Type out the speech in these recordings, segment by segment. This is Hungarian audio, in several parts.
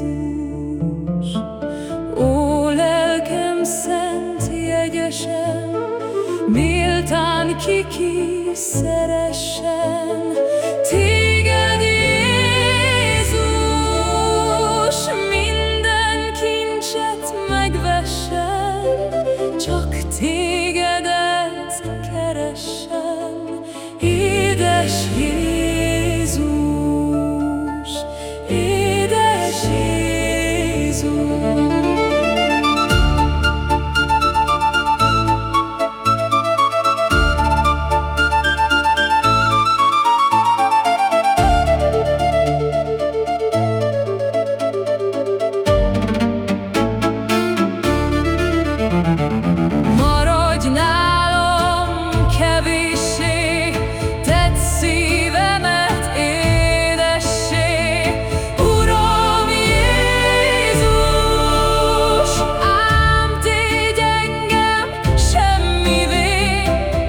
Jézus, ó lelkem szent jegyesen, méltán kiki szeressen, téged Jézus, minden kincset megvessen, csak tégedet keressen, édes Jézus. Maradj nálam kevéssé, tedd szívemet édessé. Uram Jézus, ám tégy engem semmivé,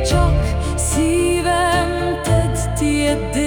csak szívem tedd.